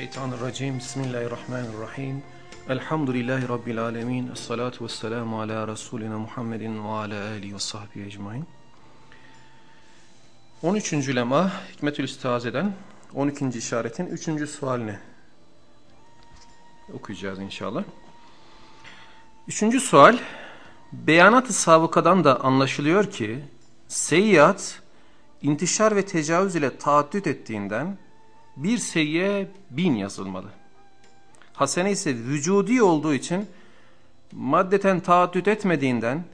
Mineşşeytanirracim. Bismillahirrahmanirrahim. Elhamdülillahi rabbil alamin. Essalatu vesselamu ala rasulina Muhammedin ve ala alihi ve sahbihi ecmaîn. 13. lema Hikmetül İstihazeden 12. işaretin 3. sualini okuyacağız inşallah. Üçüncü sual beyanat-ı sabıkadan da anlaşılıyor ki seyyiat intişar ve tecavüz ile taaddüt ettiğinden bir seyye bin yazılmalı. Hasene ise vücudi olduğu için maddeten taaddüt etmediğinden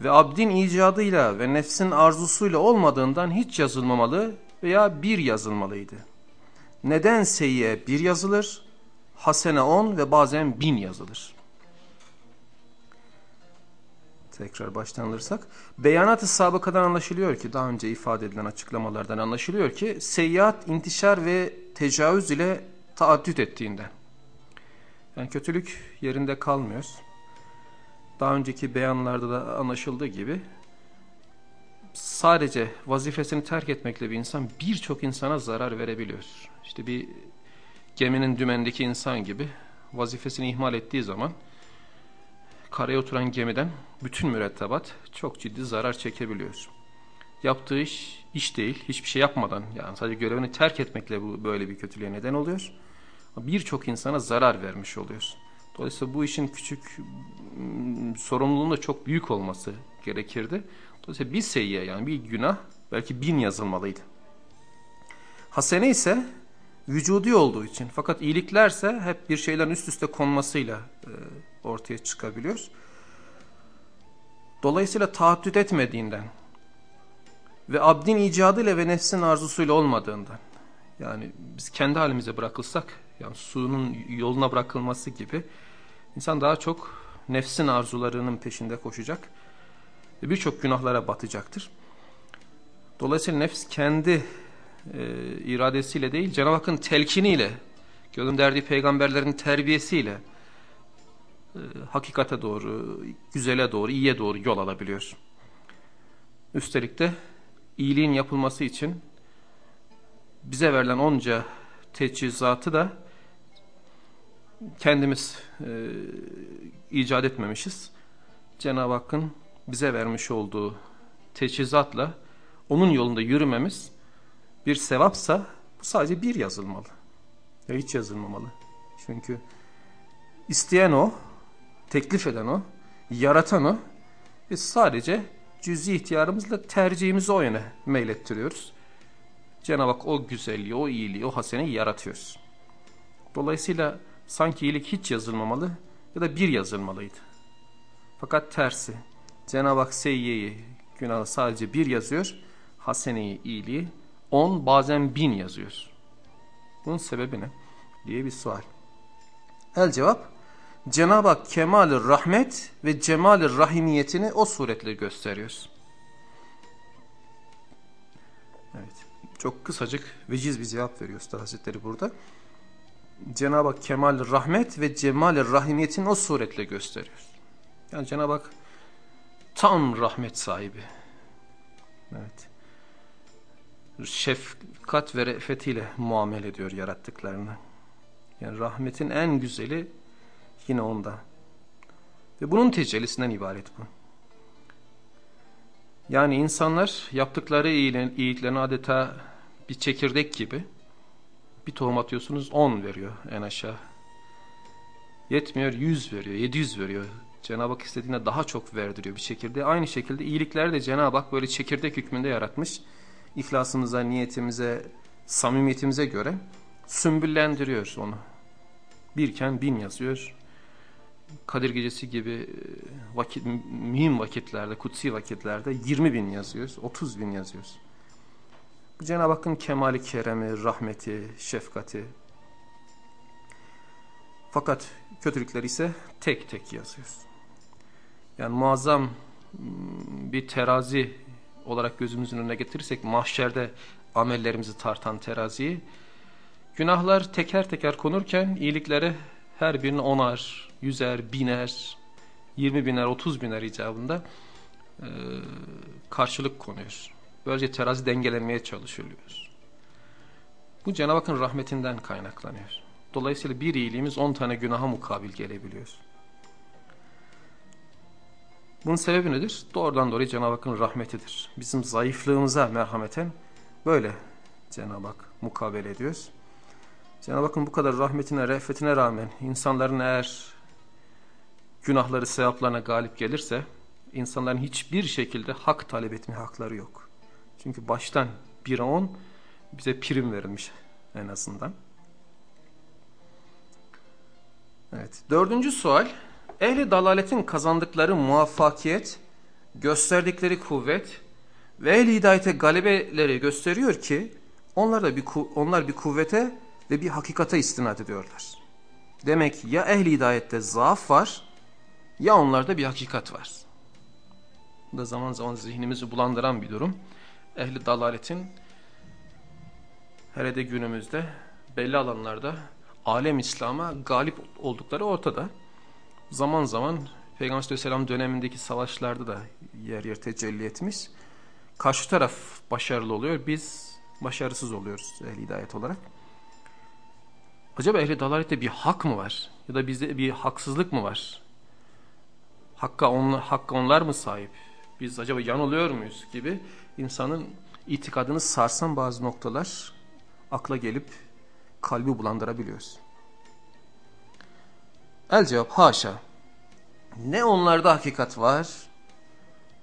ve abdin icadıyla ve nefsin arzusuyla olmadığından hiç yazılmamalı veya bir yazılmalıydı. Neden seyye bir yazılır, hasene on ve bazen bin yazılır? Tekrar baştan alırsak. Beyanat-ı sabıkadan anlaşılıyor ki, daha önce ifade edilen açıklamalardan anlaşılıyor ki, seyyiat, intişar ve tecavüz ile taaddüt ettiğinden. Yani kötülük yerinde kalmıyor. Daha önceki beyanlarda da anlaşıldığı gibi, sadece vazifesini terk etmekle bir insan birçok insana zarar verebiliyor. İşte bir geminin dümendeki insan gibi vazifesini ihmal ettiği zaman, karaya oturan gemiden bütün mürettebat çok ciddi zarar çekebiliyor. Yaptığı iş iş değil, hiçbir şey yapmadan yani sadece görevini terk etmekle bu böyle bir kötülüğe neden oluyor. Birçok insana zarar vermiş oluyor. Dolayısıyla bu işin küçük sorumluluğun da çok büyük olması gerekirdi. Dolayısıyla bir seyyiye yani bir günah belki bin yazılmalıydı. Hasene ise vücudi olduğu için fakat iyiliklerse hep bir şeylerin üst üste konmasıyla e, ortaya çıkabiliyor. Dolayısıyla taaddüt etmediğinden ve abdin icadıyla ve nefsin arzusuyla olmadığından yani biz kendi halimize bırakılsak yani suyunun yoluna bırakılması gibi insan daha çok nefsin arzularının peşinde koşacak ve birçok günahlara batacaktır. Dolayısıyla nefs kendi e, iradesiyle değil Cenab-ı Hakk'ın telkiniyle gönderdiği peygamberlerin terbiyesiyle e, hakikate doğru, güzele doğru, iyiye doğru yol alabiliyor. Üstelik de iyiliğin yapılması için bize verilen onca teçhizatı da kendimiz e, icat etmemişiz. Cenab-ı Hakk'ın bize vermiş olduğu teçhizatla onun yolunda yürümemiz bir sevapsa sadece bir yazılmalı. Ya hiç yazılmamalı. Çünkü isteyen o, teklif eden o, yaratan o. Biz sadece cüzi ihtiyarımızla tercihimizi o yöne meylettiriyoruz. Cenab-ı Hak o güzelliği, o iyiliği, o haseneyi yaratıyoruz. Dolayısıyla sanki iyilik hiç yazılmamalı ya da bir yazılmalıydı. Fakat tersi. Cenab-ı Hak seyyiyeyi, günahı sadece bir yazıyor, haseneyi, iyiliği on bazen bin yazıyor. Bunun sebebi ne? diye bir sual. El cevap, Cenab-ı Hak kemal rahmet ve cemal rahimiyetini o suretle gösteriyor. Evet, çok kısacık veciz bir cevap veriyor Usta Hazretleri burada. Cenab-ı Hak kemal rahmet ve cemal rahimiyetini o suretle gösteriyor. Yani Cenab-ı Hak tam rahmet sahibi. Evet. Şefkat ve re'fetiyle muamele ediyor yarattıklarını. Yani rahmetin en güzeli yine onda. Ve bunun tecellisinden ibaret bu. Yani insanlar yaptıkları iyiliklerini adeta bir çekirdek gibi bir tohum atıyorsunuz 10 veriyor en aşağı. Yetmiyor 100 veriyor, 700 veriyor. Cenab-ı Hak istediğine daha çok verdiriyor bir çekirdeği. Aynı şekilde iyilikler de Cenab-ı Hak böyle çekirdek hükmünde yaratmış. İhlasımıza, niyetimize, samimiyetimize göre sümbüllendiriyor onu. Birken bin yazıyor. Kadir Gecesi gibi e, vakit, mühim vakitlerde, kutsi vakitlerde 20 bin yazıyoruz, 30 bin yazıyoruz. Bu Cenab-ı Hakk'ın kemali keremi, rahmeti, şefkati. Fakat kötülükler ise tek tek yazıyoruz. Yani muazzam bir terazi olarak gözümüzün önüne getirirsek mahşerde amellerimizi tartan teraziyi günahlar teker teker konurken iyiliklere her birini onar, yüzer, biner, yirmi biner, otuz biner icabında e, karşılık konuyor. Böylece terazi dengelenmeye çalışılıyor. Bu Cenab-ı Hakk'ın rahmetinden kaynaklanıyor. Dolayısıyla bir iyiliğimiz on tane günaha mukabil gelebiliyor. Bunun sebebi nedir? Doğrudan doğruya Cenab-ı Hakk'ın rahmetidir. Bizim zayıflığımıza merhameten böyle Cenab-ı Hak mukabele ediyoruz. Cenab-ı Hakk'ın bu kadar rahmetine, re'fetine rağmen insanların eğer günahları, sevaplarına galip gelirse insanların hiçbir şekilde hak talep etme hakları yok. Çünkü baştan 1'e 10 bize prim verilmiş en azından. Evet. Dördüncü sual. Ehli dalaletin kazandıkları muvaffakiyet, gösterdikleri kuvvet ve ehli hidayete galebeleri gösteriyor ki onlar da bir onlar bir kuvvete ve bir hakikate istinad ediyorlar. Demek ya ehli hidayette zaaf var ya onlarda bir hakikat var. Bu da zaman zaman zihnimizi bulandıran bir durum. Ehli dalaletin hele de günümüzde belli alanlarda alem İslam'a galip oldukları ortada. Zaman zaman Peygamber Aleyhisselam dönemindeki savaşlarda da yer yer tecelli etmiş. Karşı taraf başarılı oluyor, biz başarısız oluyoruz ehli hidayet olarak. Acaba ehli dalalette bir hak mı var? Ya da bizde bir haksızlık mı var? Hakka, on, hakka onlar mı sahip? Biz acaba yanılıyor muyuz gibi insanın itikadını sarsan bazı noktalar akla gelip kalbi bulandırabiliyoruz. El cevap haşa. Ne onlarda hakikat var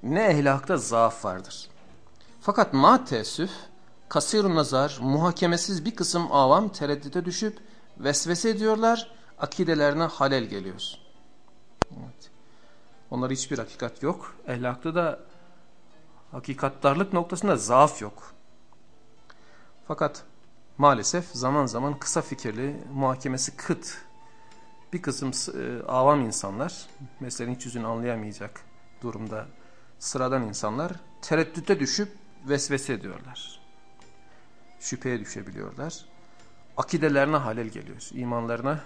ne ehlakta zaaf vardır. Fakat ma teessüf kasir nazar muhakemesiz bir kısım avam tereddüte düşüp vesvese ediyorlar akidelerine halel geliyor. Evet. Onlarda hiçbir hakikat yok. Ehlakta da hakikattarlık noktasında zaaf yok. Fakat maalesef zaman zaman kısa fikirli, muhakemesi kıt bir kısım e, avam insanlar, meselenin hiç yüzünü anlayamayacak durumda sıradan insanlar tereddüte düşüp vesvese ediyorlar. Şüpheye düşebiliyorlar. Akidelerine halel geliyor, imanlarına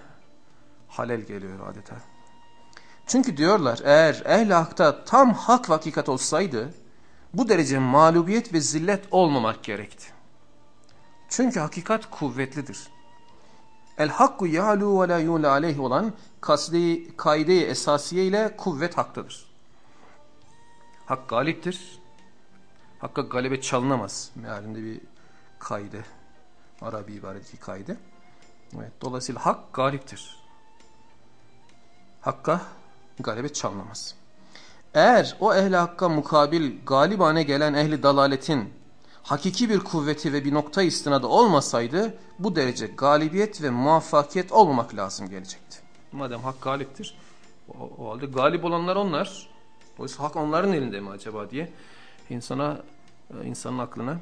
halel geliyor adeta. Çünkü diyorlar eğer ehl tam hak ve hakikat olsaydı bu derece mağlubiyet ve zillet olmamak gerekti. Çünkü hakikat kuvvetlidir. El hakku yalu ve la yula aleyh olan kasdi kaide-i esasiye ile kuvvet haktadır. Hak galiptir. Hakka galebe çalınamaz. Mealinde bir kaide. Arabi ibaredeki kaide. Evet, dolayısıyla hak galiptir. Hakka galebe çalınamaz. Eğer o ehli hakka mukabil galibane gelen ehli dalaletin hakiki bir kuvveti ve bir nokta istinadı olmasaydı bu derece galibiyet ve muvaffakiyet olmamak lazım gelecekti. Madem hak galiptir o, o halde galip olanlar onlar. Oysa hak onların elinde mi acaba diye insana insanın aklına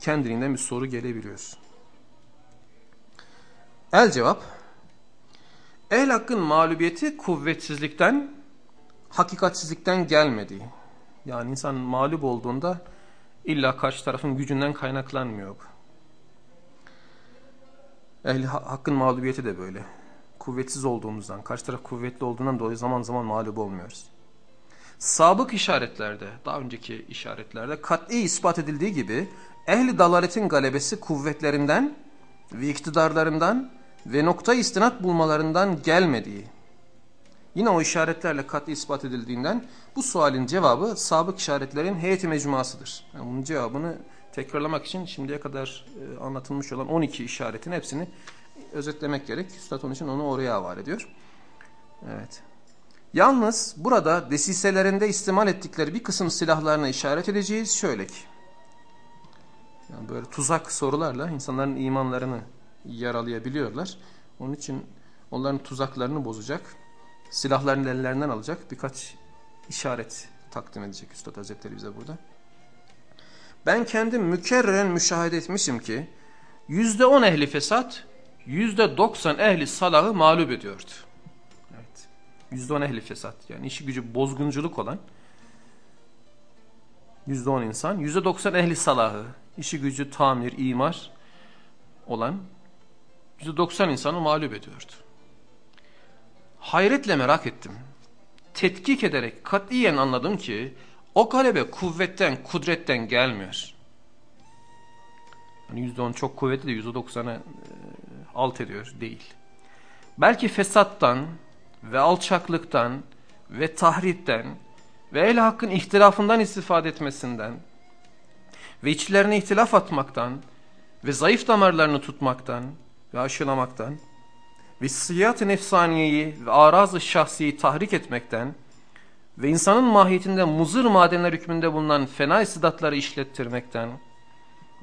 kendiliğinden bir soru gelebiliyor. El cevap El hakkın mağlubiyeti kuvvetsizlikten, hakikatsizlikten gelmediği. Yani insan mağlup olduğunda illa karşı tarafın gücünden kaynaklanmıyor. Ehli hakkın mağlubiyeti de böyle. Kuvvetsiz olduğumuzdan, karşı taraf kuvvetli olduğundan dolayı zaman zaman mağlup olmuyoruz. Sabık işaretlerde, daha önceki işaretlerde kat'i ispat edildiği gibi ehli dalaletin galebesi kuvvetlerinden ve iktidarlarından ve nokta istinat bulmalarından gelmediği, yine o işaretlerle kat'i ispat edildiğinden bu sualin cevabı sabık işaretlerin heyeti mecmuasıdır. Yani bunun cevabını tekrarlamak için şimdiye kadar e, anlatılmış olan 12 işaretin hepsini özetlemek gerek. Üstad onun için onu oraya havale ediyor. Evet. Yalnız burada desiselerinde istimal ettikleri bir kısım silahlarına işaret edeceğiz. Şöyle ki. Yani böyle tuzak sorularla insanların imanlarını yaralayabiliyorlar. Onun için onların tuzaklarını bozacak, silahlarını ellerinden alacak birkaç işaret takdim edecek Üstad Hazretleri bize burada. Ben kendim mükerreren müşahede etmişim ki yüzde on ehli fesat, yüzde doksan ehli salahı mağlup ediyordu. Evet. Yüzde on ehli fesat yani işi gücü bozgunculuk olan yüzde on insan, yüzde doksan ehli salahı, işi gücü tamir, imar olan %90 insanı mağlup ediyordu. Hayretle merak ettim. Tetkik ederek katiyen anladım ki o galebe kuvvetten, kudretten gelmiyor. Hani %10 çok kuvvetli de %90'ı e, alt ediyor değil. Belki fesattan ve alçaklıktan ve tahripten ve el hakkın ihtilafından istifade etmesinden ve içlerine ihtilaf atmaktan ve zayıf damarlarını tutmaktan ve aşılamaktan ve siyat-ı nefsaniyeyi ve araz-ı şahsiyi tahrik etmekten ve insanın mahiyetinde muzır madenler hükmünde bulunan fena istidatları işlettirmekten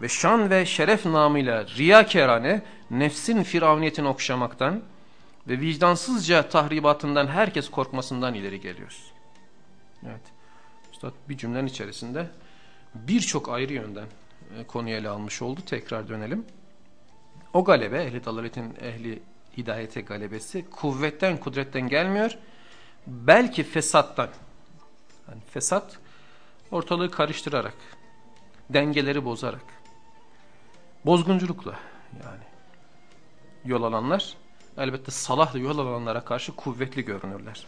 ve şan ve şeref namıyla riyakerane nefsin firavniyetini okşamaktan ve vicdansızca tahribatından herkes korkmasından ileri geliyoruz. Evet. Üstad bir cümlenin içerisinde birçok ayrı yönden e, konuya ele almış oldu. Tekrar dönelim. O galebe, ehli dalaletin ehli hidayete galebesi kuvvetten, kudretten gelmiyor. Belki fesattan. Yani fesat ortalığı karıştırarak, dengeleri bozarak, bozgunculukla yani yol alanlar elbette salahla yol alanlara karşı kuvvetli görünürler.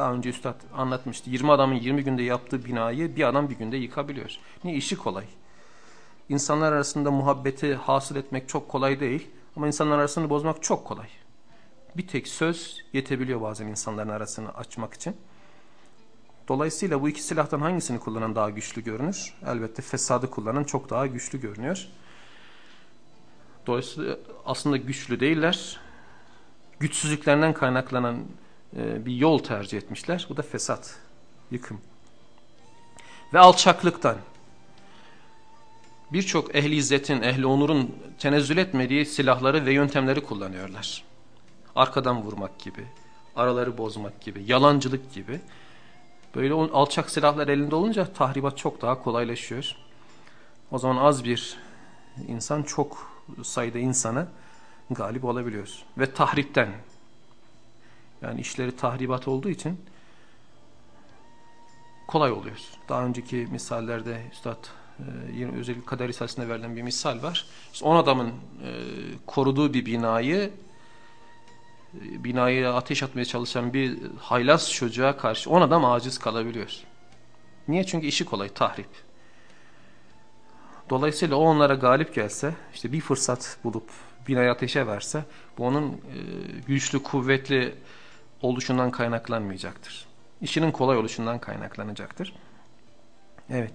Daha önce Üstad anlatmıştı. 20 adamın 20 günde yaptığı binayı bir adam bir günde yıkabiliyor. Niye? işi kolay. İnsanlar arasında muhabbeti hasıl etmek çok kolay değil. Ama insanlar arasını bozmak çok kolay. Bir tek söz yetebiliyor bazen insanların arasını açmak için. Dolayısıyla bu iki silahtan hangisini kullanan daha güçlü görünür? Elbette fesadı kullanan çok daha güçlü görünüyor. Dolayısıyla aslında güçlü değiller. Güçsüzlüklerinden kaynaklanan bir yol tercih etmişler. Bu da fesat, yıkım. Ve alçaklıktan. Birçok ehli izzetin, ehli onurun tenezzül etmediği silahları ve yöntemleri kullanıyorlar. Arkadan vurmak gibi, araları bozmak gibi, yalancılık gibi. Böyle alçak silahlar elinde olunca tahribat çok daha kolaylaşıyor. O zaman az bir insan çok sayıda insana galip olabiliyor. Ve tahripten yani işleri tahribat olduğu için kolay oluyor. Daha önceki misallerde Üstad e, yine özellikle kader risalesinde verilen bir misal var. İşte on adamın e, koruduğu bir binayı e, binayı ateş atmaya çalışan bir haylaz çocuğa karşı on adam aciz kalabiliyor. Niye? Çünkü işi kolay, tahrip. Dolayısıyla o onlara galip gelse, işte bir fırsat bulup binayı ateşe verse, bu onun e, güçlü, kuvvetli oluşundan kaynaklanmayacaktır. İşinin kolay oluşundan kaynaklanacaktır. Evet.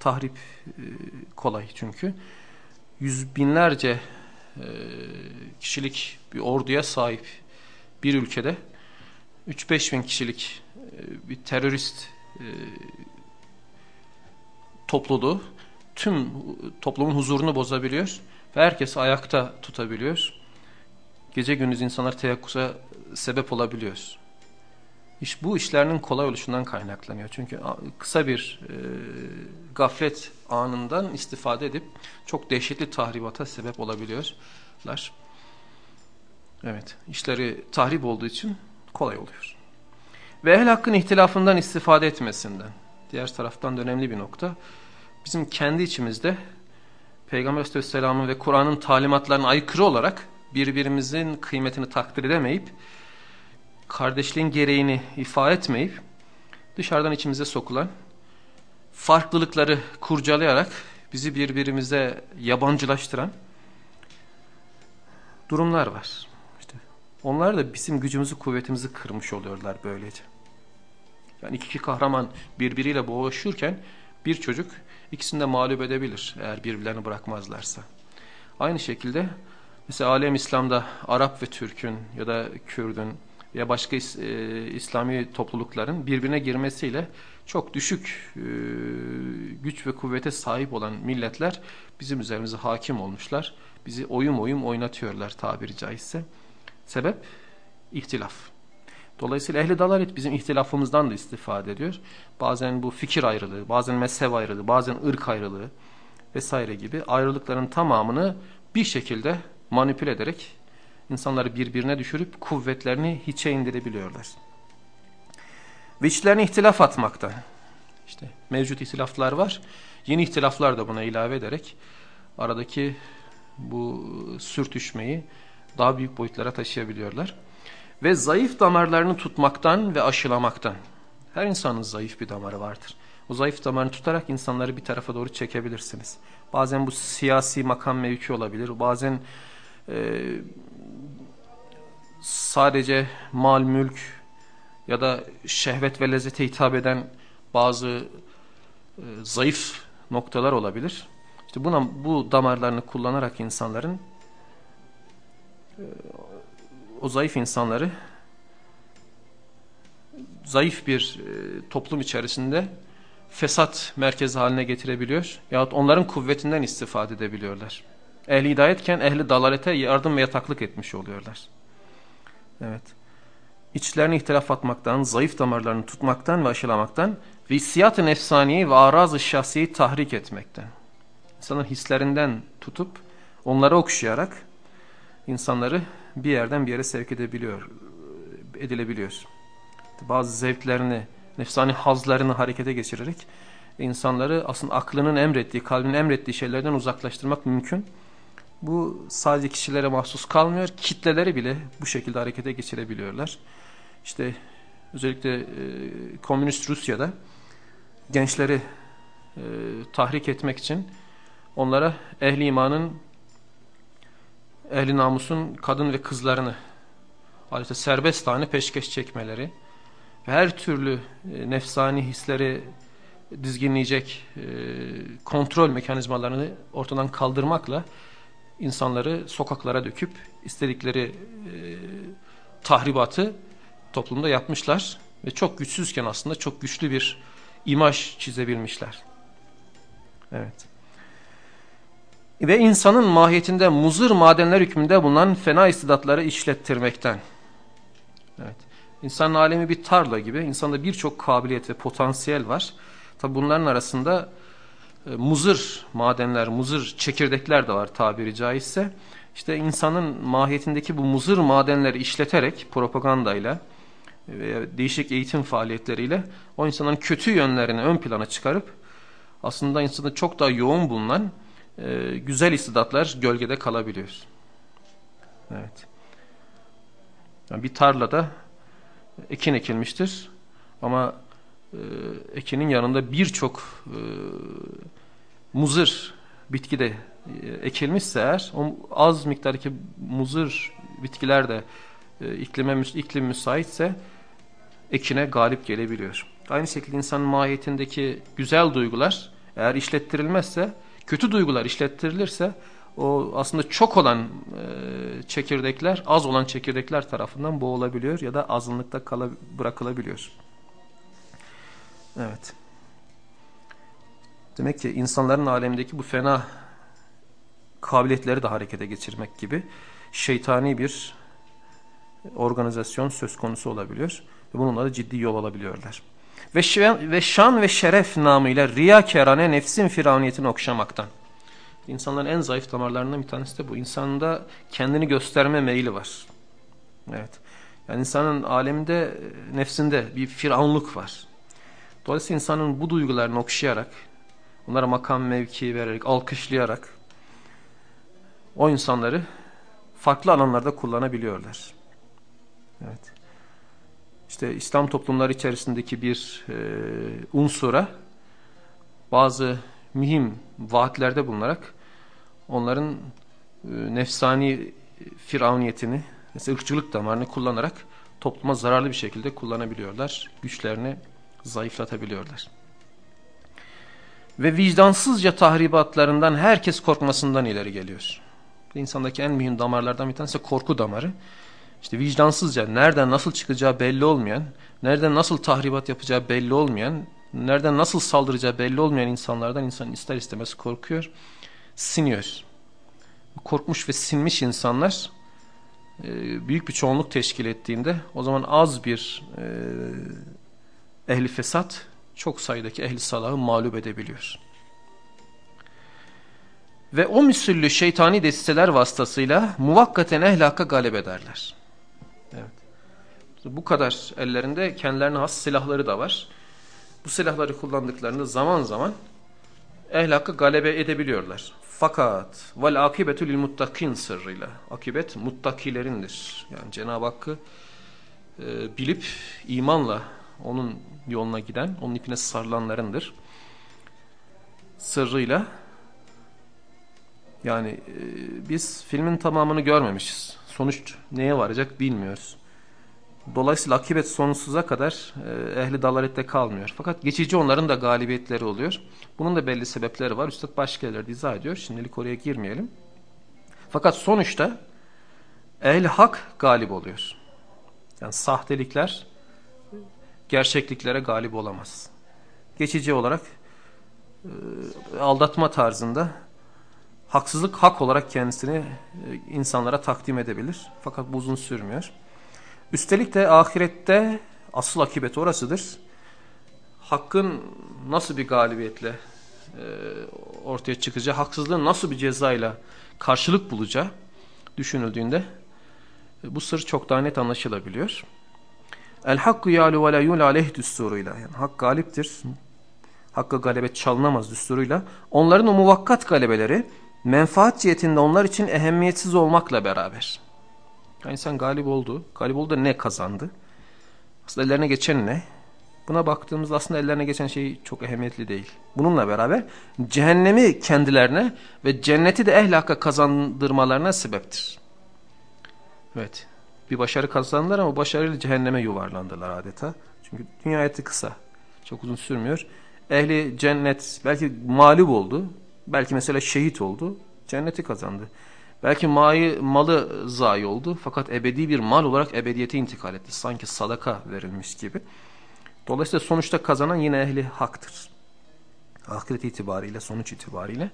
Tahrip e, kolay çünkü. Yüz binlerce e, kişilik bir orduya sahip bir ülkede 3-5 bin kişilik e, bir terörist topluluğu tüm toplumun huzurunu bozabiliyor ve herkesi ayakta tutabiliyor gece gündüz insanlar teyakkuza sebep olabiliyor. İş, bu işlerinin kolay oluşundan kaynaklanıyor. Çünkü kısa bir e, gaflet anından istifade edip çok dehşetli tahribata sebep olabiliyorlar. Evet, işleri tahrip olduğu için kolay oluyor. Ve ehl hakkın ihtilafından istifade etmesinden. Diğer taraftan da önemli bir nokta. Bizim kendi içimizde Peygamber Aleyhisselam'ın ve Kur'an'ın talimatlarına aykırı olarak birbirimizin kıymetini takdir edemeyip, kardeşliğin gereğini ifa etmeyip, dışarıdan içimize sokulan, farklılıkları kurcalayarak bizi birbirimize yabancılaştıran durumlar var. İşte onlar da bizim gücümüzü, kuvvetimizi kırmış oluyorlar böylece. Yani iki kahraman birbiriyle boğuşurken bir çocuk ikisini de mağlup edebilir eğer birbirlerini bırakmazlarsa. Aynı şekilde Mesela alem İslam'da Arap ve Türk'ün ya da Kürd'ün ya başka is, e, İslami toplulukların birbirine girmesiyle çok düşük e, güç ve kuvvete sahip olan milletler bizim üzerimize hakim olmuşlar. Bizi oyum oyum oynatıyorlar tabiri caizse. Sebep? ihtilaf. Dolayısıyla ehli dalalet bizim ihtilafımızdan da istifade ediyor. Bazen bu fikir ayrılığı, bazen mezhep ayrılığı, bazen ırk ayrılığı vesaire gibi ayrılıkların tamamını bir şekilde manipüle ederek insanları birbirine düşürüp kuvvetlerini hiçe indirebiliyorlar. Ve içlerine ihtilaf atmakta. İşte mevcut ihtilaflar var. Yeni ihtilaflar da buna ilave ederek aradaki bu sürtüşmeyi daha büyük boyutlara taşıyabiliyorlar. Ve zayıf damarlarını tutmaktan ve aşılamaktan. Her insanın zayıf bir damarı vardır. O zayıf damarını tutarak insanları bir tarafa doğru çekebilirsiniz. Bazen bu siyasi makam mevki olabilir. Bazen e, sadece mal, mülk ya da şehvet ve lezzete hitap eden bazı e, zayıf noktalar olabilir. İşte buna, bu damarlarını kullanarak insanların e, o zayıf insanları zayıf bir e, toplum içerisinde fesat merkezi haline getirebiliyor. Yahut onların kuvvetinden istifade edebiliyorlar. Ehli hidayetken ehli dalalete yardım ve yataklık etmiş oluyorlar. Evet. İçlerini ihtilaf atmaktan, zayıf damarlarını tutmaktan ve aşılamaktan ve hissiyat-ı nefsaniyi ve araz-ı şahsiyeyi tahrik etmekten. İnsanın hislerinden tutup onları okşayarak insanları bir yerden bir yere sevk edebiliyor, edilebiliyor. Bazı zevklerini, nefsani hazlarını harekete geçirerek insanları aslında aklının emrettiği, kalbinin emrettiği şeylerden uzaklaştırmak mümkün. Bu sadece kişilere mahsus kalmıyor. Kitleleri bile bu şekilde harekete geçirebiliyorlar. İşte özellikle e, komünist Rusya'da gençleri e, tahrik etmek için onlara ehli imanın, ehli namusun kadın ve kızlarını adeta serbest tane peşkeş çekmeleri ve her türlü e, nefsani hisleri dizginleyecek e, kontrol mekanizmalarını ortadan kaldırmakla insanları sokaklara döküp istedikleri e, tahribatı toplumda yapmışlar ve çok güçsüzken aslında çok güçlü bir imaj çizebilmişler. Evet. Ve insanın mahiyetinde muzır madenler hükmünde bulunan fena istidatları işlettirmekten. Evet. İnsanın alemi bir tarla gibi. İnsanda birçok kabiliyet ve potansiyel var. Tabi bunların arasında muzır madenler, muzır çekirdekler de var tabiri caizse. İşte insanın mahiyetindeki bu muzır madenleri işleterek propagandayla veya değişik eğitim faaliyetleriyle o insanın kötü yönlerini ön plana çıkarıp aslında insanda çok daha yoğun bulunan e, güzel istidatlar gölgede kalabiliyor. Evet. Yani bir tarlada ekin ekilmiştir ama e, ekinin yanında birçok e, muzır bitki de e, ekilmişse eğer o az miktardaki muzır bitkiler de e, iklime, iklim müsaitse ekine galip gelebiliyor. Aynı şekilde insanın mahiyetindeki güzel duygular eğer işlettirilmezse, kötü duygular işlettirilirse o aslında çok olan e, çekirdekler az olan çekirdekler tarafından boğulabiliyor ya da azınlıkta kala, bırakılabiliyor. Evet. Demek ki insanların alemindeki bu fena kabiliyetleri de harekete geçirmek gibi şeytani bir organizasyon söz konusu olabiliyor. Ve bununla da ciddi yol alabiliyorlar. Ve, ve şan ve şeref namıyla riya kerane nefsin firavniyetini okşamaktan. İnsanların en zayıf damarlarından bir tanesi de bu. İnsanda kendini gösterme meyli var. Evet. Yani insanın aleminde, nefsinde bir firavunluk var. Dolayısıyla insanın bu duygularını okşayarak, onlara makam mevki vererek, alkışlayarak o insanları farklı alanlarda kullanabiliyorlar. Evet. İşte İslam toplumları içerisindeki bir e, unsura bazı mühim vaatlerde bulunarak onların e, nefsani firavniyetini, mesela ırkçılık damarını kullanarak topluma zararlı bir şekilde kullanabiliyorlar. Güçlerini zayıflatabiliyorlar. Ve vicdansızca tahribatlarından herkes korkmasından ileri geliyor. İnsandaki en mühim damarlardan bir tanesi korku damarı. İşte vicdansızca nereden nasıl çıkacağı belli olmayan, nereden nasıl tahribat yapacağı belli olmayan, nereden nasıl saldıracağı belli olmayan insanlardan insan ister istemez korkuyor, siniyor. Korkmuş ve sinmiş insanlar e, büyük bir çoğunluk teşkil ettiğinde o zaman az bir e, ehli fesat çok sayıdaki ehli salahı mağlup edebiliyor. Ve o müsüllü şeytani desteler vasıtasıyla muvakkaten ehlaka galip ederler. Evet. Bu kadar ellerinde kendilerine has silahları da var. Bu silahları kullandıklarında zaman zaman ehl galebe edebiliyorlar. Fakat vel akibetu lil muttakin sırrıyla. Akibet muttakilerindir. Yani Cenab-ı Hakk'ı e, bilip imanla onun yoluna giden, onun ipine sarılanlarındır. sırrıyla yani e, biz filmin tamamını görmemişiz. Sonuç neye varacak bilmiyoruz. Dolayısıyla akibet sonsuza kadar e, ehli dalalette kalmıyor. Fakat geçici onların da galibiyetleri oluyor. Bunun da belli sebepleri var. Üstad başka yerlerde izah ediyor. Şimdilik oraya girmeyelim. Fakat sonuçta ehli hak galip oluyor. Yani sahtelikler gerçekliklere galip olamaz. Geçici olarak e, aldatma tarzında haksızlık hak olarak kendisini e, insanlara takdim edebilir. Fakat bu uzun sürmüyor. Üstelik de ahirette asıl akibet orasıdır. Hakkın nasıl bir galibiyetle e, ortaya çıkacağı, haksızlığın nasıl bir cezayla karşılık bulacağı düşünüldüğünde e, bu sır çok daha net anlaşılabiliyor. El hakku yalu ve la aleyh düsturuyla. Yani hak galiptir. Hakkı galebet çalınamaz düsturuyla. Onların o muvakkat galebeleri menfaat cihetinde onlar için ehemmiyetsiz olmakla beraber. Yani insan galip oldu. Galip oldu da ne kazandı? Aslında ellerine geçen ne? Buna baktığımızda aslında ellerine geçen şey çok ehemmiyetli değil. Bununla beraber cehennemi kendilerine ve cenneti de ehl kazandırmalarına sebeptir. Evet. Bir başarı kazandılar ama başarıyla cehenneme yuvarlandılar adeta. Çünkü dünya hayatı kısa. Çok uzun sürmüyor. Ehli cennet belki mağlup oldu. Belki mesela şehit oldu. Cenneti kazandı. Belki malı, malı zayi oldu fakat ebedi bir mal olarak ebediyete intikal etti. Sanki sadaka verilmiş gibi. Dolayısıyla sonuçta kazanan yine ehli haktır. Ahiret itibariyle, sonuç itibariyle.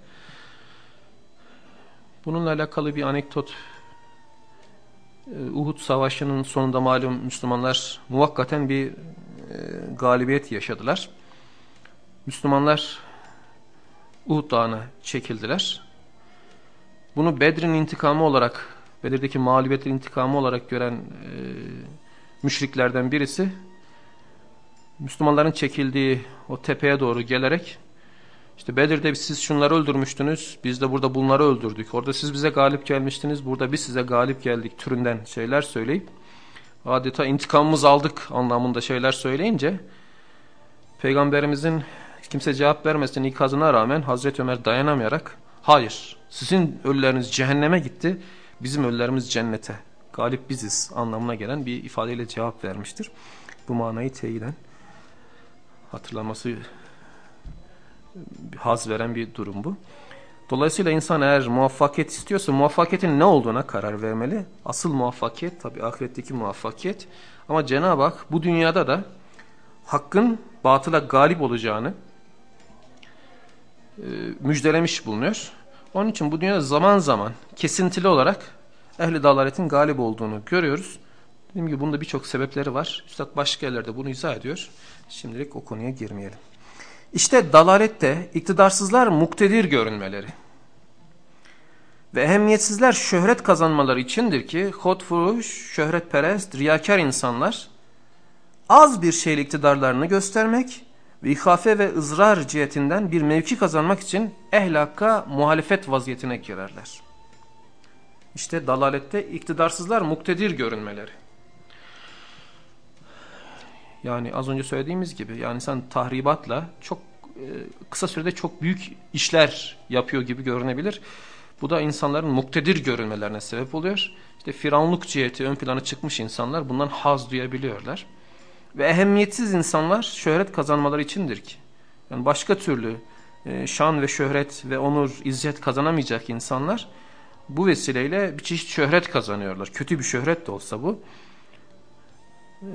Bununla alakalı bir anekdot. Ee, Uhud Savaşı'nın sonunda malum Müslümanlar muvakkaten bir e, galibiyet yaşadılar. Müslümanlar Uhud Dağı'na çekildiler. Bunu Bedir'in intikamı olarak, Bedir'deki mağlubiyetin intikamı olarak gören e, müşriklerden birisi, Müslümanların çekildiği o tepeye doğru gelerek, işte Bedir'de siz şunları öldürmüştünüz, biz de burada bunları öldürdük. Orada siz bize galip gelmiştiniz, burada biz size galip geldik türünden şeyler söyleyip, adeta intikamımız aldık anlamında şeyler söyleyince, Peygamberimizin kimse cevap vermesin ikazına rağmen Hazreti Ömer dayanamayarak, hayır sizin ölüleriniz cehenneme gitti, bizim ölülerimiz cennete. Galip biziz anlamına gelen bir ifadeyle cevap vermiştir. Bu manayı teyiden hatırlaması haz veren bir durum bu. Dolayısıyla insan eğer muvaffakiyet istiyorsa muvaffakiyetin ne olduğuna karar vermeli. Asıl muvaffakiyet tabi ahiretteki muvaffakiyet. Ama Cenab-ı Hak bu dünyada da hakkın batıla galip olacağını e, müjdelemiş bulunuyor. Onun için bu dünyada zaman zaman kesintili olarak ehli dalaletin galip olduğunu görüyoruz. Dediğim gibi bunda birçok sebepleri var. Üstad başka yerlerde bunu izah ediyor. Şimdilik o konuya girmeyelim. İşte dalalette iktidarsızlar muktedir görünmeleri ve ehemmiyetsizler şöhret kazanmaları içindir ki hotfuruş, şöhretperest, riyakar insanlar az bir şeyle iktidarlarını göstermek ve ihafe ve ızrar cihetinden bir mevki kazanmak için ehl muhalefet vaziyetine girerler. İşte dalalette iktidarsızlar muktedir görünmeleri. Yani az önce söylediğimiz gibi yani insan tahribatla çok e, kısa sürede çok büyük işler yapıyor gibi görünebilir. Bu da insanların muktedir görünmelerine sebep oluyor. İşte firavunluk ciheti ön plana çıkmış insanlar bundan haz duyabiliyorlar. Ve ehemmiyetsiz insanlar şöhret kazanmaları içindir ki. Yani başka türlü e, şan ve şöhret ve onur, izzet kazanamayacak insanlar bu vesileyle bir çeşit şöhret kazanıyorlar. Kötü bir şöhret de olsa bu. E,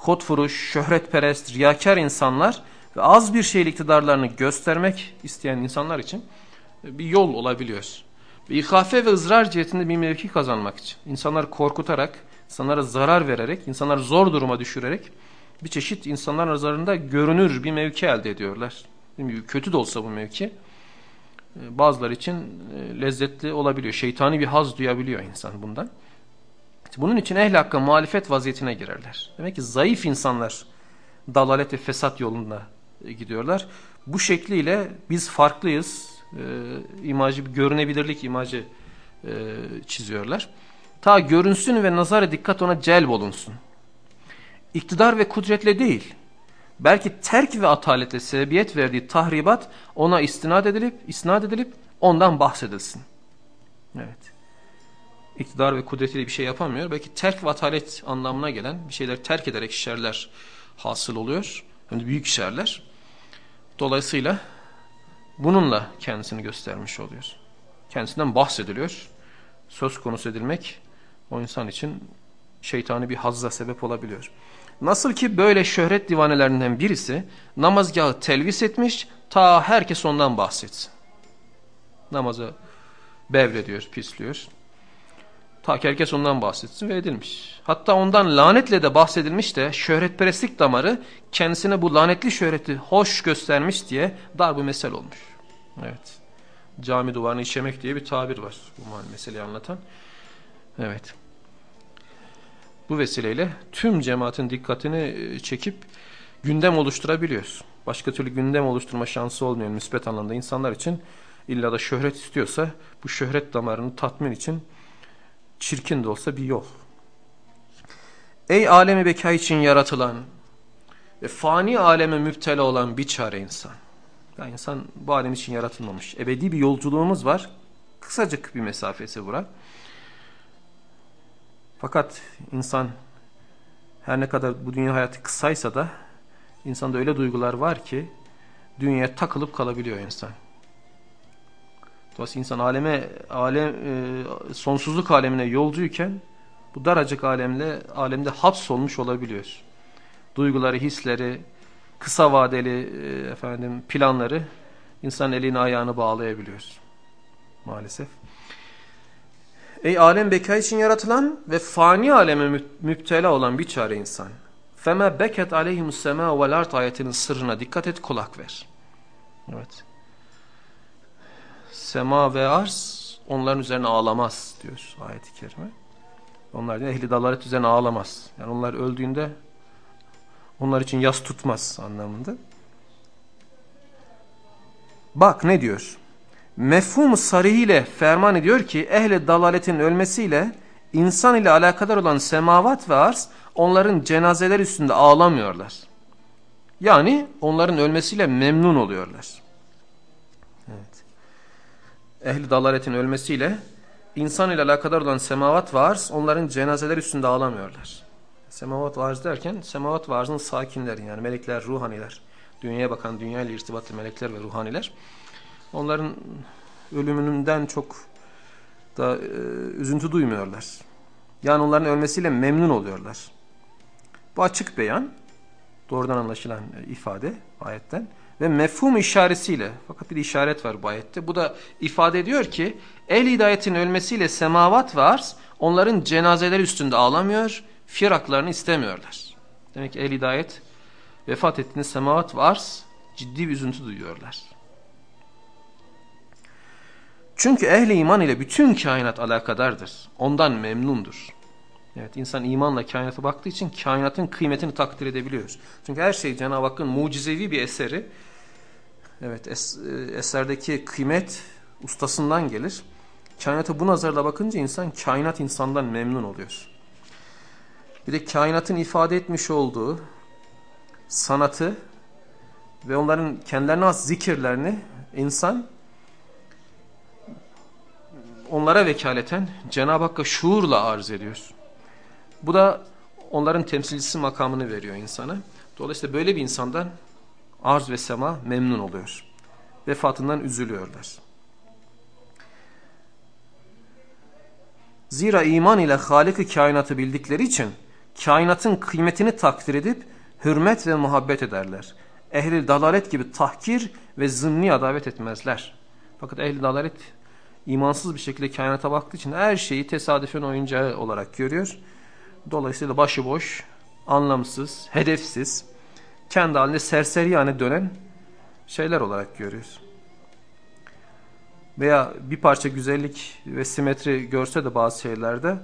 Hotfuruş, şöhretperest, riyakar insanlar ve az bir şeyle iktidarlarını göstermek isteyen insanlar için bir yol olabiliyor. Ve ihafe ve ızrar cihetinde bir mevki kazanmak için. insanlar korkutarak, insanlara zarar vererek, insanlar zor duruma düşürerek bir çeşit insanlar nazarında görünür bir mevki elde ediyorlar. Kötü de olsa bu mevki e, bazıları için e, lezzetli olabiliyor. Şeytani bir haz duyabiliyor insan bundan. Bunun için ehl hakka muhalefet vaziyetine girerler. Demek ki zayıf insanlar dalalet ve fesat yolunda e, gidiyorlar. Bu şekliyle biz farklıyız. E, imajı, görünebilirlik imajı e, çiziyorlar. Ta görünsün ve nazara dikkat ona celb olunsun. İktidar ve kudretle değil, belki terk ve ataletle sebebiyet verdiği tahribat ona istinad edilip, isnat edilip ondan bahsedilsin. Evet. İktidar ve kudretiyle bir şey yapamıyor. Belki terk ve atalet anlamına gelen bir şeyler terk ederek şerler hasıl oluyor. Yani büyük şerler. Dolayısıyla bununla kendisini göstermiş oluyor. Kendisinden bahsediliyor. Söz konusu edilmek o insan için şeytani bir hazza sebep olabiliyor. Nasıl ki böyle şöhret divanelerinden birisi namazgahı telvis etmiş ta herkes ondan bahsetsin. Namazı bevrediyor, pisliyor. Ta ki herkes ondan bahsetsin ve edilmiş. Hatta ondan lanetle de bahsedilmiş de şöhretperestlik damarı kendisine bu lanetli şöhreti hoş göstermiş diye dar bu mesel olmuş. Evet. Cami duvarını işemek diye bir tabir var bu meseleyi anlatan. Evet. Bu vesileyle tüm cemaatin dikkatini e, çekip gündem oluşturabiliyoruz. Başka türlü gündem oluşturma şansı olmayan müspet anlamda insanlar için illa da şöhret istiyorsa bu şöhret damarını tatmin için çirkin de olsa bir yol. Ey alemi beka için yaratılan ve fani aleme müptela olan bir çare insan. Ya insan bu alem için yaratılmamış. Ebedi bir yolculuğumuz var. Kısacık bir mesafesi bura. Fakat insan her ne kadar bu dünya hayatı kısaysa da insanda öyle duygular var ki dünyaya takılıp kalabiliyor insan. Dolayısıyla insan aleme, alem, e, sonsuzluk alemine yolcuyken bu daracık alemle, alemde hapsolmuş olabiliyor. Duyguları, hisleri, kısa vadeli e, efendim planları insan elini ayağını bağlayabiliyor. Maalesef. Ey alem beka için yaratılan ve fani aleme müptela olan bir çare insan. Feme beket aleyhimus sema vel ayetinin sırrına dikkat et kulak ver. Evet sema ve arz onların üzerine ağlamaz diyor ayet-i kerime. Onlar diyor, ehli dalalet üzerine ağlamaz. Yani onlar öldüğünde onlar için yas tutmaz anlamında. Bak ne diyor? Mefhum sarihile ferman ediyor ki ehli dalaletin ölmesiyle insan ile alakadar olan semavat ve arz onların cenazeler üstünde ağlamıyorlar. Yani onların ölmesiyle memnun oluyorlar ehli dalaretin ölmesiyle insan ile alakadar olan semavat varz onların cenazeler üstünde ağlamıyorlar. Semavat varz derken semavat varzın sakinleri yani melekler, ruhaniler, dünyaya bakan, dünya ile irtibatlı melekler ve ruhaniler onların ölümünden çok da e, üzüntü duymuyorlar. Yani onların ölmesiyle memnun oluyorlar. Bu açık beyan, doğrudan anlaşılan ifade ayetten ve mefhum işaretiyle fakat bir işaret var bu ayette. Bu da ifade ediyor ki el hidayetin ölmesiyle semavat ve onların cenazeleri üstünde ağlamıyor, firaklarını istemiyorlar. Demek ki el hidayet vefat ettiğinde semavat ve ciddi bir üzüntü duyuyorlar. Çünkü ehli iman ile bütün kainat alakadardır. Ondan memnundur. Evet insan imanla kainata baktığı için kainatın kıymetini takdir edebiliyor. Çünkü her şey Cenab-ı Hakk'ın mucizevi bir eseri Evet es, e, eserdeki kıymet ustasından gelir. Kainata bu nazarla bakınca insan kainat insandan memnun oluyor. Bir de kainatın ifade etmiş olduğu sanatı ve onların kendilerine az zikirlerini insan onlara vekaleten Cenab-ı Hakk'a şuurla arz ediyor. Bu da onların temsilcisi makamını veriyor insana. Dolayısıyla böyle bir insandan arz ve sema memnun oluyor. Vefatından üzülüyorlar. Zira iman ile Halik-i kainatı bildikleri için kainatın kıymetini takdir edip hürmet ve muhabbet ederler. Ehli dalalet gibi tahkir ve zımni adavet etmezler. Fakat ehli dalalet imansız bir şekilde kainata baktığı için her şeyi tesadüfen oyuncağı olarak görüyor. Dolayısıyla başıboş, anlamsız, hedefsiz, kendi halinde serseri yani dönen şeyler olarak görüyoruz. Veya bir parça güzellik ve simetri görse de bazı şeylerde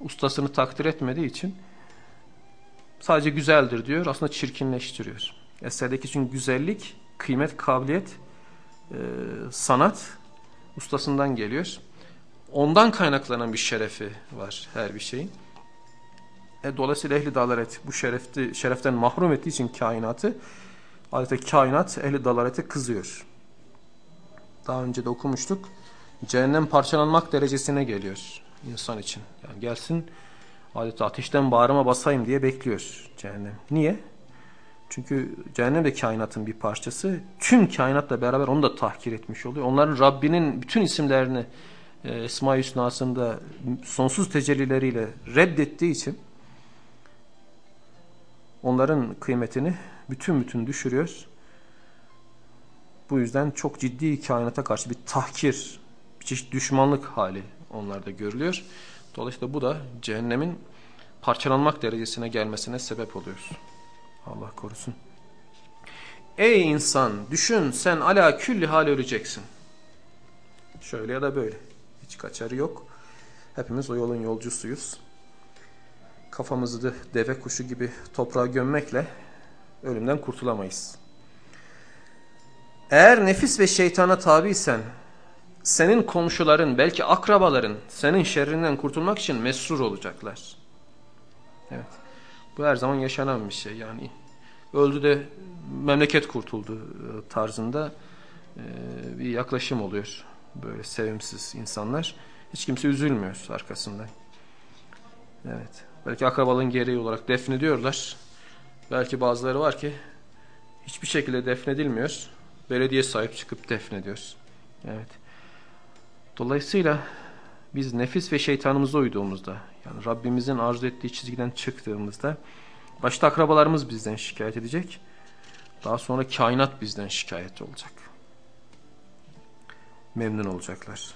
ustasını takdir etmediği için sadece güzeldir diyor aslında çirkinleştiriyor. Eserdeki için güzellik, kıymet, kabiliyet, e, sanat ustasından geliyor. Ondan kaynaklanan bir şerefi var her bir şeyin. E, dolayısıyla ehli dalalet bu şerefti, şereften mahrum ettiği için kainatı adeta kainat ehli dalalete kızıyor. Daha önce de okumuştuk. Cehennem parçalanmak derecesine geliyor insan için. Yani gelsin adeta ateşten bağrıma basayım diye bekliyor cehennem. Niye? Çünkü cehennem de kainatın bir parçası. Tüm kainatla beraber onu da tahkir etmiş oluyor. Onların Rabbinin bütün isimlerini Esma-i Hüsna'sında sonsuz tecellileriyle reddettiği için onların kıymetini bütün bütün düşürüyor. Bu yüzden çok ciddi kainata karşı bir tahkir, bir çeşit düşmanlık hali onlarda görülüyor. Dolayısıyla bu da cehennemin parçalanmak derecesine gelmesine sebep oluyor. Allah korusun. Ey insan düşün sen ala külli hal öleceksin. Şöyle ya da böyle. Hiç kaçarı yok. Hepimiz o yolun yolcusuyuz. Kafamızı da deve kuşu gibi toprağa gömmekle ölümden kurtulamayız. Eğer nefis ve şeytana tabiysen senin komşuların belki akrabaların senin şerrinden kurtulmak için mesrur olacaklar. Evet. Bu her zaman yaşanan bir şey. Yani öldü de memleket kurtuldu e, tarzında e, bir yaklaşım oluyor. Böyle sevimsiz insanlar. Hiç kimse üzülmüyor arkasından. Evet. Belki akrabalığın gereği olarak defnediyorlar. Belki bazıları var ki hiçbir şekilde defnedilmiyor. Belediye sahip çıkıp defnediyor. Evet. Dolayısıyla biz nefis ve şeytanımıza uyduğumuzda yani Rabbimizin arzu ettiği çizgiden çıktığımızda başta akrabalarımız bizden şikayet edecek. Daha sonra kainat bizden şikayet olacak. Memnun olacaklar.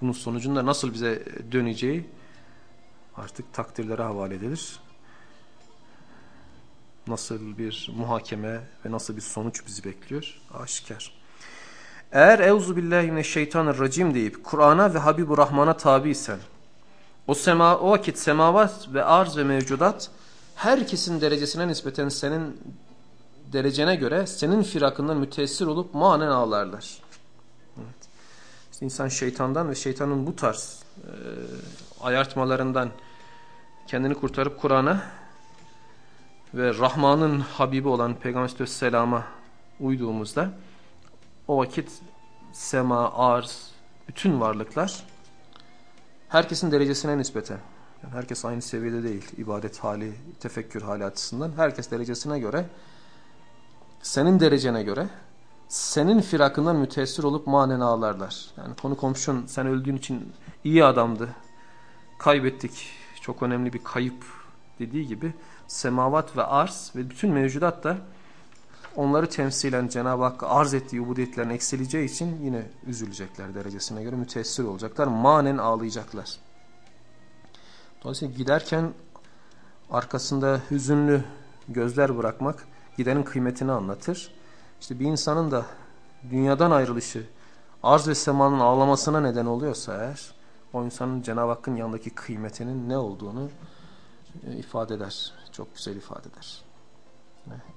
Bunun sonucunda nasıl bize döneceği artık takdirlere havale edilir. Nasıl bir muhakeme ve nasıl bir sonuç bizi bekliyor? Aşikar. Eğer evzu billahi mineşşeytanirracim deyip Kur'an'a ve Habibur Rahman'a tabiysen o, sema, o vakit semavat ve arz ve mevcudat herkesin derecesine nispeten senin derecene göre senin firakından müteessir olup manen ağlarlar. İşte insan şeytandan ve şeytanın bu tarz e, ayartmalarından kendini kurtarıp Kur'an'a ve Rahman'ın Habibi olan Peygamber Aleyhisselam'a uyduğumuzda o vakit sema, arz, bütün varlıklar herkesin derecesine nispeten. Yani herkes aynı seviyede değil. ibadet hali, tefekkür hali açısından. Herkes derecesine göre, senin derecene göre, senin firakından müteessir olup manen ağlarlar. Yani konu komşun sen öldüğün için iyi adamdı. Kaybettik. Çok önemli bir kayıp dediği gibi semavat ve arz ve bütün mevcudat da onları temsilen Cenab-ı Hakk'a arz ettiği ubudiyetlerin eksileceği için yine üzülecekler derecesine göre müteessir olacaklar. Manen ağlayacaklar. Dolayısıyla giderken arkasında hüzünlü gözler bırakmak gidenin kıymetini anlatır. İşte bir insanın da dünyadan ayrılışı arz ve semanın ağlamasına neden oluyorsa eğer o insanın Cenab-ı Hakk'ın yanındaki kıymetinin ne olduğunu e, ifade eder. Çok güzel ifade eder. Evet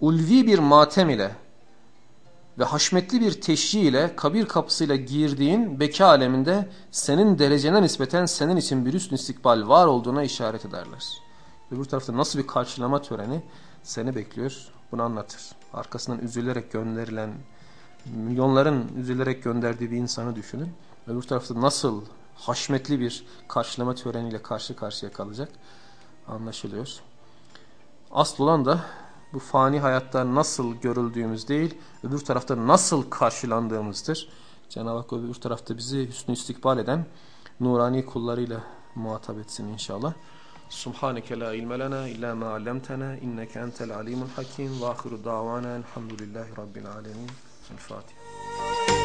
ulvi bir matem ile ve haşmetli bir teşhi ile kabir kapısıyla girdiğin beka aleminde senin derecene nispeten senin için bir üst istikbal var olduğuna işaret ederler. Öbür tarafta nasıl bir karşılama töreni seni bekliyor bunu anlatır. Arkasından üzülerek gönderilen, milyonların üzülerek gönderdiği bir insanı düşünün. Öbür tarafta nasıl haşmetli bir karşılama töreniyle karşı karşıya kalacak anlaşılıyor. Asıl olan da bu fani hayatta nasıl görüldüğümüz değil, öbür tarafta nasıl karşılandığımızdır. Cenab-ı Hak öbür tarafta bizi hüsnü istikbal eden nurani kullarıyla muhatap etsin inşallah. Subhaneke la ilme lena illa ma allamtana inneke entel alimul hakim ve ahiru davana elhamdülillahi rabbil alemin. El Fatiha.